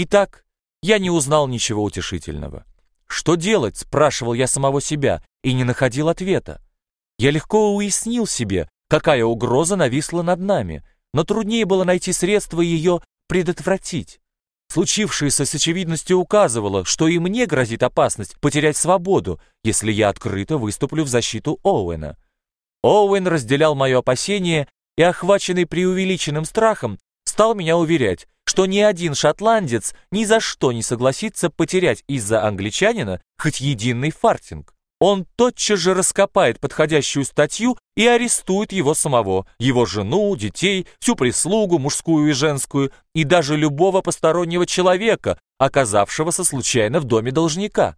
Итак, я не узнал ничего утешительного. Что делать, спрашивал я самого себя, и не находил ответа. Я легко уяснил себе, какая угроза нависла над нами, но труднее было найти средства ее предотвратить. Случившееся с очевидностью указывало, что и мне грозит опасность потерять свободу, если я открыто выступлю в защиту Оуэна. Оуэн разделял мое опасение и, охваченный преувеличенным страхом, стал меня уверять, что ни один шотландец ни за что не согласится потерять из-за англичанина хоть единый фартинг. Он тотчас же раскопает подходящую статью и арестует его самого, его жену, детей, всю прислугу, мужскую и женскую, и даже любого постороннего человека, оказавшегося случайно в доме должника.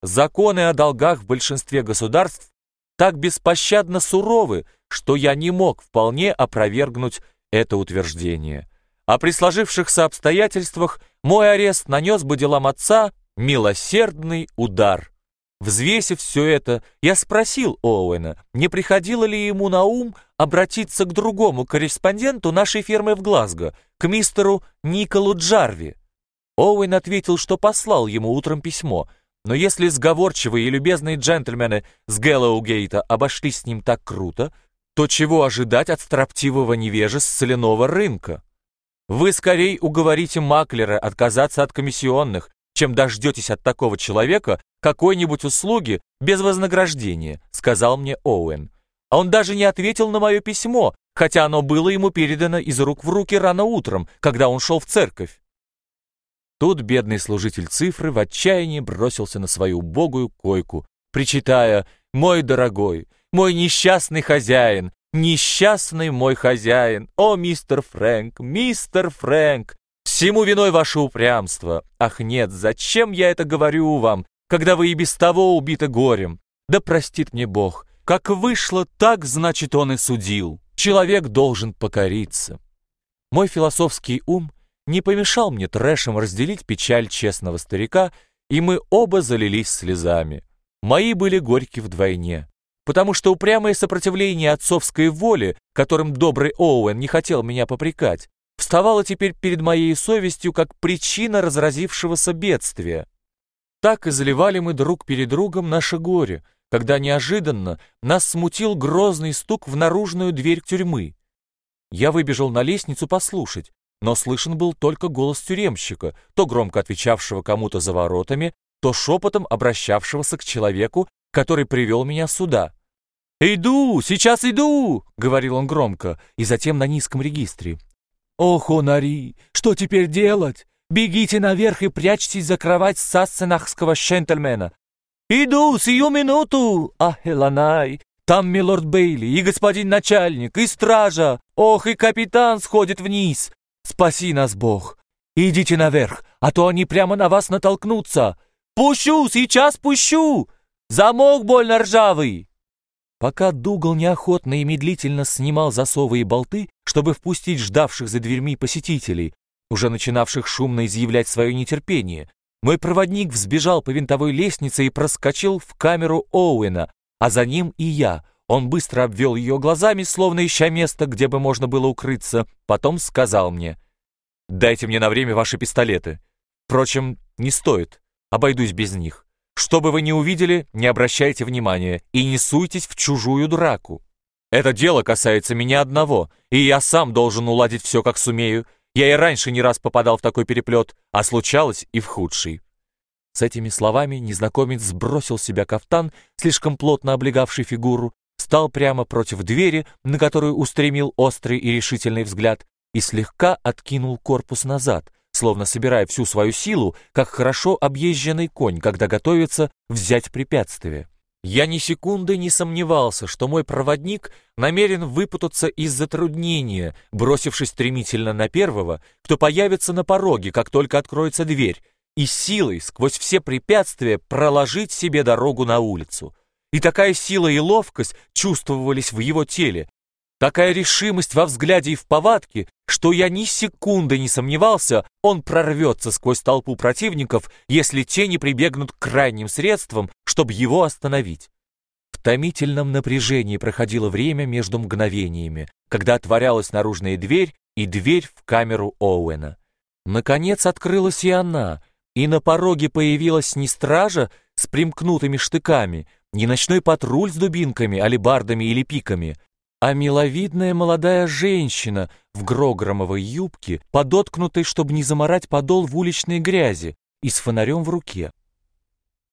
Законы о долгах в большинстве государств так беспощадно суровы, что я не мог вполне опровергнуть это утверждение. А при сложившихся обстоятельствах мой арест нанес бы делам отца милосердный удар. Взвесив все это, я спросил Оуэна, не приходило ли ему на ум обратиться к другому корреспонденту нашей фирмы в Глазго, к мистеру Николу Джарви. Оуэн ответил, что послал ему утром письмо, но если сговорчивые и любезные джентльмены с Гэллоугейта обошлись с ним так круто, то чего ожидать от строптивого невежи с соляного рынка? Вы скорее уговорите маклера отказаться от комиссионных, чем дождетесь от такого человека какой-нибудь услуги без вознаграждения», — сказал мне Оуэн. А он даже не ответил на мое письмо, хотя оно было ему передано из рук в руки рано утром, когда он шел в церковь. Тут бедный служитель цифры в отчаянии бросился на свою убогую койку, причитая «Мой дорогой, мой несчастный хозяин, несчастный мой хозяин, о, мистер Фрэнк, мистер Фрэнк, Всему виной ваше упрямство. Ах нет, зачем я это говорю вам, когда вы и без того убиты горем? Да простит мне Бог. Как вышло, так, значит, он и судил. Человек должен покориться. Мой философский ум не помешал мне трэшем разделить печаль честного старика, и мы оба залились слезами. Мои были горьки вдвойне, потому что упрямое сопротивление отцовской воле, которым добрый Оуэн не хотел меня попрекать, вставала теперь перед моей совестью как причина разразившегося бедствия. Так и заливали мы друг перед другом наше горе, когда неожиданно нас смутил грозный стук в наружную дверь тюрьмы. Я выбежал на лестницу послушать, но слышен был только голос тюремщика, то громко отвечавшего кому-то за воротами, то шепотом обращавшегося к человеку, который привел меня сюда. «Иду, сейчас иду!» — говорил он громко, и затем на низком регистре. «Ох, Онари, что теперь делать? Бегите наверх и прячьтесь за кровать сассенахского джентльмена!» «Иду, сию минуту! Ах, Эланай, там милорд Бейли, и господин начальник, и стража! Ох, и капитан сходит вниз! Спаси нас, Бог! Идите наверх, а то они прямо на вас натолкнутся! Пущу, сейчас пущу! Замок больно ржавый!» Пока Дугал неохотно и медлительно снимал засовы и болты, чтобы впустить ждавших за дверьми посетителей, уже начинавших шумно изъявлять свое нетерпение, мой проводник взбежал по винтовой лестнице и проскочил в камеру Оуэна, а за ним и я. Он быстро обвел ее глазами, словно ища место, где бы можно было укрыться, потом сказал мне, «Дайте мне на время ваши пистолеты. Впрочем, не стоит, обойдусь без них». Что бы вы ни увидели, не обращайте внимания и не суйтесь в чужую драку. Это дело касается меня одного, и я сам должен уладить все, как сумею. Я и раньше не раз попадал в такой переплет, а случалось и в худший». С этими словами незнакомец сбросил с себя кафтан, слишком плотно облегавший фигуру, стал прямо против двери, на которую устремил острый и решительный взгляд, и слегка откинул корпус назад, словно собирая всю свою силу, как хорошо объезженный конь, когда готовится взять препятствие. Я ни секунды не сомневался, что мой проводник намерен выпутаться из затруднения, бросившись стремительно на первого, кто появится на пороге, как только откроется дверь, и силой сквозь все препятствия проложить себе дорогу на улицу. И такая сила и ловкость чувствовались в его теле, Такая решимость во взгляде и в повадке, что я ни секунды не сомневался, он прорвется сквозь толпу противников, если те не прибегнут к крайним средствам, чтобы его остановить. В томительном напряжении проходило время между мгновениями, когда отворялась наружная дверь и дверь в камеру Оуэна. Наконец открылась и она, и на пороге появилась не стража с примкнутыми штыками, не ночной патруль с дубинками, алебардами или пиками, а миловидная молодая женщина в грогромовой юбке, подоткнутой, чтобы не заморать подол в уличной грязи, и с фонарем в руке.